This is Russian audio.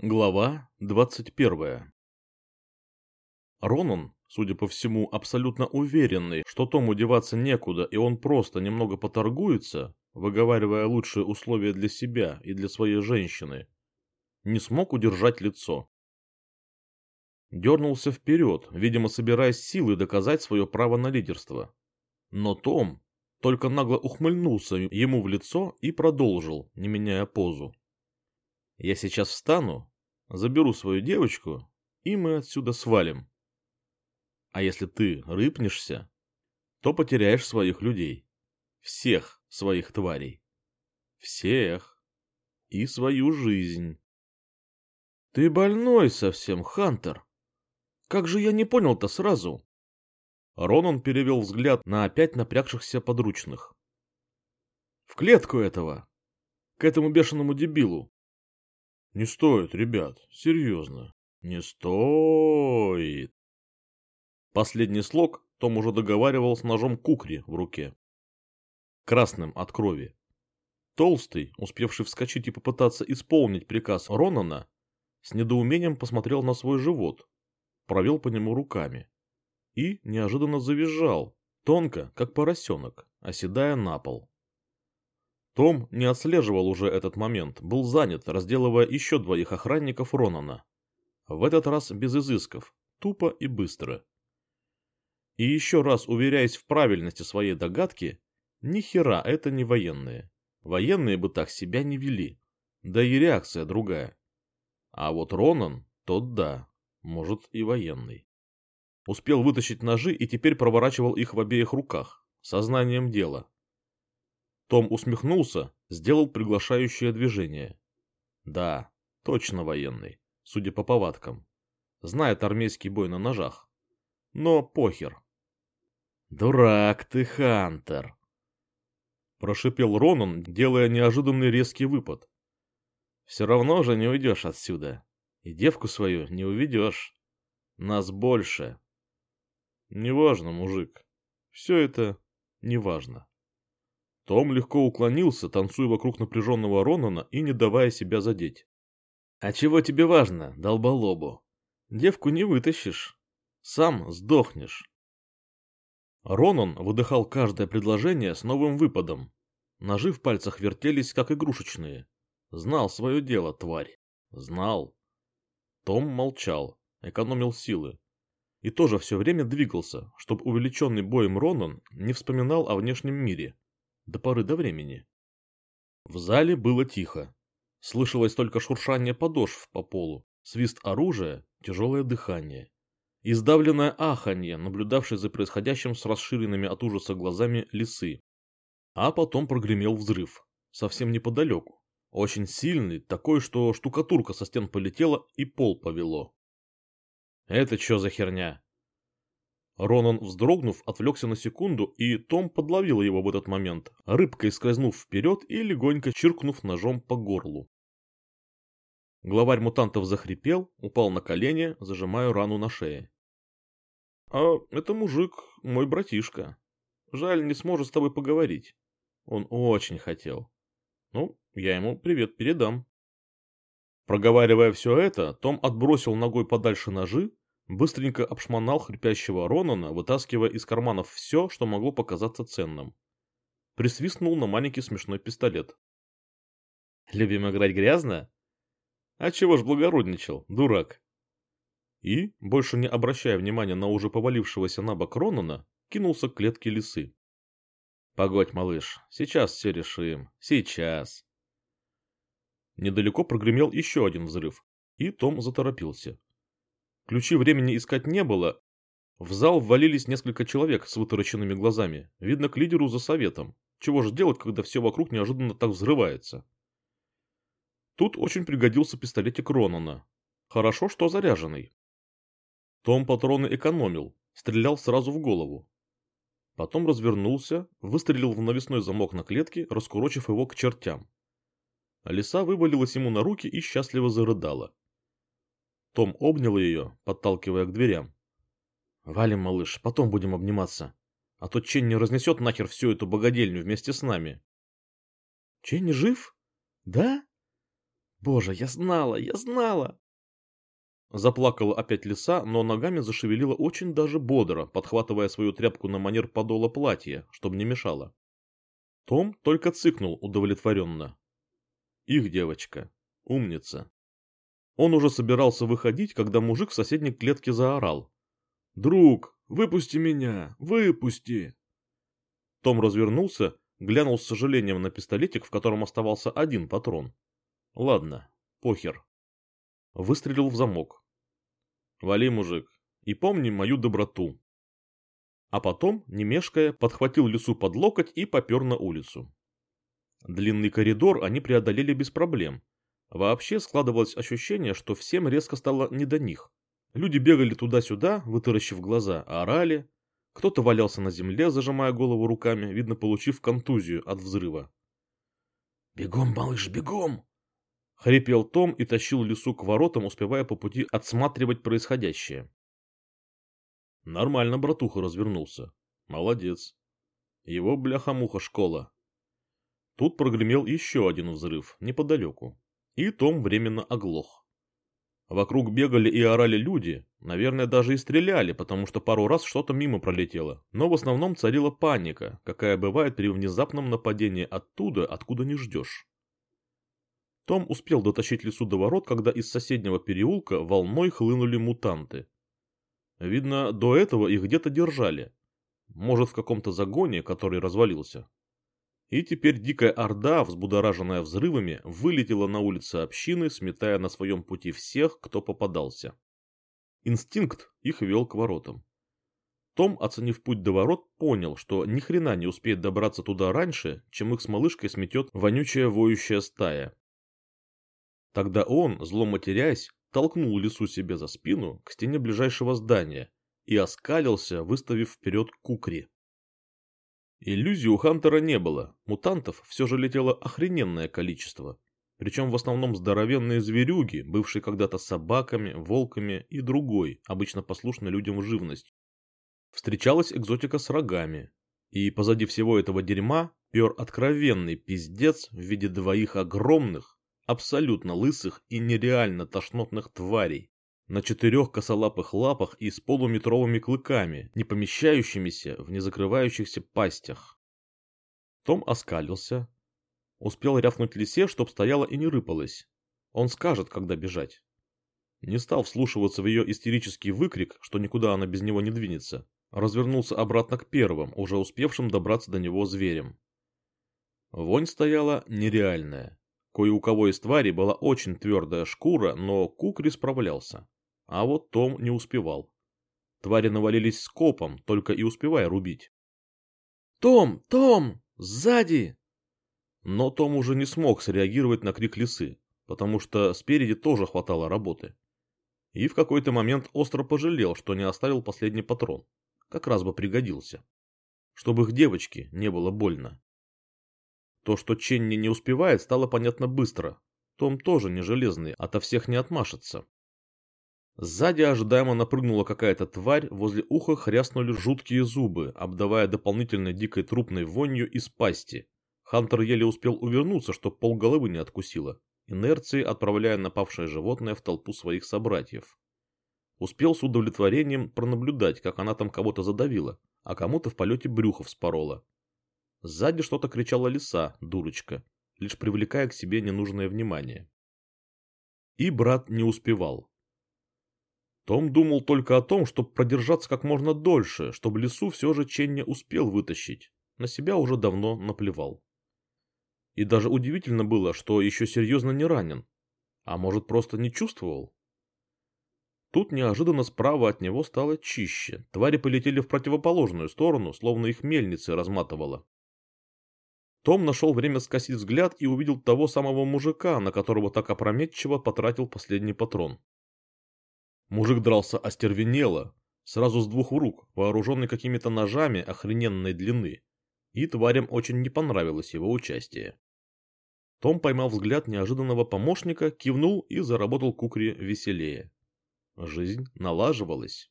Глава 21 Ронан, судя по всему, абсолютно уверенный, что Тому деваться некуда и он просто немного поторгуется, выговаривая лучшие условия для себя и для своей женщины, не смог удержать лицо. Дернулся вперед, видимо, собираясь силой доказать свое право на лидерство. Но Том только нагло ухмыльнулся ему в лицо и продолжил, не меняя позу. Я сейчас встану, заберу свою девочку, и мы отсюда свалим. А если ты рыпнешься, то потеряешь своих людей. Всех своих тварей. Всех. И свою жизнь. Ты больной совсем, Хантер. Как же я не понял-то сразу? Ронан перевел взгляд на опять напрягшихся подручных. В клетку этого. К этому бешеному дебилу. Не стоит, ребят, серьезно. Не стоит. Последний слог Том уже договаривал с ножом кукри в руке. Красным от крови. Толстый, успевший вскочить и попытаться исполнить приказ Ронана, с недоумением посмотрел на свой живот, провел по нему руками и неожиданно завизжал, тонко, как поросенок, оседая на пол. Том не отслеживал уже этот момент, был занят, разделывая еще двоих охранников Ронана. В этот раз без изысков, тупо и быстро. И еще раз уверяясь в правильности своей догадки, ни хера это не военные. Военные бы так себя не вели. Да и реакция другая. А вот Ронан, тот да, может и военный. Успел вытащить ножи и теперь проворачивал их в обеих руках, сознанием дела. Том усмехнулся, сделал приглашающее движение. Да, точно военный, судя по повадкам. Знает армейский бой на ножах. Но похер. «Дурак ты, Хантер!» Прошипел Ронан, делая неожиданный резкий выпад. «Все равно же не уйдешь отсюда. И девку свою не уведешь. Нас больше». «Неважно, мужик. Все это неважно». Том легко уклонился, танцуя вокруг напряженного Ронана и не давая себя задеть. «А чего тебе важно, долболобу? Девку не вытащишь. Сам сдохнешь». Ронан выдыхал каждое предложение с новым выпадом. Ножи в пальцах вертелись, как игрушечные. Знал свое дело, тварь. Знал. Том молчал, экономил силы. И тоже все время двигался, чтобы увеличенный боем Ронан не вспоминал о внешнем мире, до поры до времени. В зале было тихо. Слышалось только шуршание подошв по полу, свист оружия, тяжелое дыхание. Издавленное аханье, наблюдавшее за происходящим с расширенными от ужаса глазами лисы. А потом прогремел взрыв, совсем неподалеку. Очень сильный, такой, что штукатурка со стен полетела и пол повело. «Это что за херня?» Ронан, вздрогнув, отвлекся на секунду, и Том подловил его в этот момент, рыбкой скользнув вперед и легонько чиркнув ножом по горлу. Главарь мутантов захрипел, упал на колени, зажимая рану на шее. — А это мужик, мой братишка. Жаль, не сможет с тобой поговорить. Он очень хотел. Ну, я ему привет передам. Проговаривая все это, Том отбросил ногой подальше ножи, Быстренько обшмонал хрипящего Ронана, вытаскивая из карманов все, что могло показаться ценным. Присвистнул на маленький смешной пистолет. «Любим играть грязно?» «А чего ж благородничал, дурак?» И, больше не обращая внимания на уже повалившегося на бок Ронана, кинулся к клетке лисы. «Погодь, малыш, сейчас все решим. Сейчас!» Недалеко прогремел еще один взрыв, и Том заторопился. Ключи времени искать не было. В зал ввалились несколько человек с вытаращенными глазами. Видно, к лидеру за советом. Чего же делать, когда все вокруг неожиданно так взрывается? Тут очень пригодился пистолетик Ронана. Хорошо, что заряженный. Том патроны экономил, стрелял сразу в голову. Потом развернулся, выстрелил в навесной замок на клетке, раскурочив его к чертям. Лиса вывалилась ему на руки и счастливо зарыдала. Том обнял ее, подталкивая к дверям. «Валим, малыш, потом будем обниматься. А то Ченни разнесет нахер всю эту богадельню вместе с нами». «Ченни жив? Да?» Боже, я знала, я знала! Заплакала опять лиса, но ногами зашевелила очень даже бодро, подхватывая свою тряпку на манер подола платья, чтобы не мешало. Том только цыкнул удовлетворенно. Их девочка. Умница. Он уже собирался выходить, когда мужик в соседней клетке заорал. «Друг, выпусти меня! Выпусти!» Том развернулся, глянул с сожалением на пистолетик, в котором оставался один патрон. «Ладно, похер». Выстрелил в замок. «Вали, мужик, и помни мою доброту». А потом, не мешкая, подхватил лесу под локоть и попер на улицу. Длинный коридор они преодолели без проблем. Вообще складывалось ощущение, что всем резко стало не до них. Люди бегали туда-сюда, вытаращив глаза, орали. Кто-то валялся на земле, зажимая голову руками, видно, получив контузию от взрыва. «Бегом, малыш, бегом!» Хрипел Том и тащил лесу к воротам, успевая по пути отсматривать происходящее. Нормально братуха развернулся. Молодец. Его бляха-муха школа. Тут прогремел еще один взрыв, неподалеку. И Том временно оглох. Вокруг бегали и орали люди, наверное, даже и стреляли, потому что пару раз что-то мимо пролетело. Но в основном царила паника, какая бывает при внезапном нападении оттуда, откуда не ждешь. Том успел дотащить лесу до ворот, когда из соседнего переулка волной хлынули мутанты. Видно, до этого их где-то держали. Может, в каком-то загоне, который развалился. И теперь дикая орда, взбудораженная взрывами, вылетела на улицы общины, сметая на своем пути всех, кто попадался. Инстинкт их вел к воротам. Том, оценив путь до ворот, понял, что ни хрена не успеет добраться туда раньше, чем их с малышкой сметет вонючая воющая стая. Тогда он, зло матерясь, толкнул лису себе за спину к стене ближайшего здания и оскалился, выставив вперед кукри. Иллюзий у Хантера не было, мутантов все же летело охрененное количество. Причем в основном здоровенные зверюги, бывшие когда-то собаками, волками и другой, обычно послушной людям живность. Встречалась экзотика с рогами. И позади всего этого дерьма пер откровенный пиздец в виде двоих огромных, абсолютно лысых и нереально тошнотных тварей, на четырех косолапых лапах и с полуметровыми клыками, не помещающимися в незакрывающихся пастях. Том оскалился, успел рявкнуть лисе, чтоб стояла и не рыпалась. Он скажет, когда бежать. Не стал вслушиваться в ее истерический выкрик, что никуда она без него не двинется. Развернулся обратно к первым, уже успевшим добраться до него зверям. Вонь стояла нереальная. Кое у кого из тварей была очень твердая шкура, но Кукри справлялся. А вот Том не успевал. Твари навалились скопом, только и успевая рубить. «Том! Том! Сзади!» Но Том уже не смог среагировать на крик лисы, потому что спереди тоже хватало работы. И в какой-то момент остро пожалел, что не оставил последний патрон. Как раз бы пригодился. Чтобы их девочке не было больно. То, что Ченни не успевает, стало понятно быстро. Том тоже не железный, ото всех не отмашется. Сзади ожидаемо напрыгнула какая-то тварь, возле уха хряснули жуткие зубы, обдавая дополнительной дикой трупной вонью из пасти. Хантер еле успел увернуться, чтоб полголовы не откусило, инерцией отправляя напавшее животное в толпу своих собратьев. Успел с удовлетворением пронаблюдать, как она там кого-то задавила, а кому-то в полете брюхо вспорола. Сзади что-то кричала лиса, дурочка, лишь привлекая к себе ненужное внимание. И брат не успевал. Том думал только о том, чтобы продержаться как можно дольше, чтобы лесу все же Ченни успел вытащить. На себя уже давно наплевал. И даже удивительно было, что еще серьезно не ранен. А может, просто не чувствовал? Тут неожиданно справа от него стало чище. Твари полетели в противоположную сторону, словно их мельницы разматывало. Том нашел время скосить взгляд и увидел того самого мужика, на которого так опрометчиво потратил последний патрон. Мужик дрался остервенело, сразу с двух рук, вооруженный какими-то ножами охрененной длины, и тварям очень не понравилось его участие. Том поймал взгляд неожиданного помощника, кивнул и заработал кукри веселее. Жизнь налаживалась.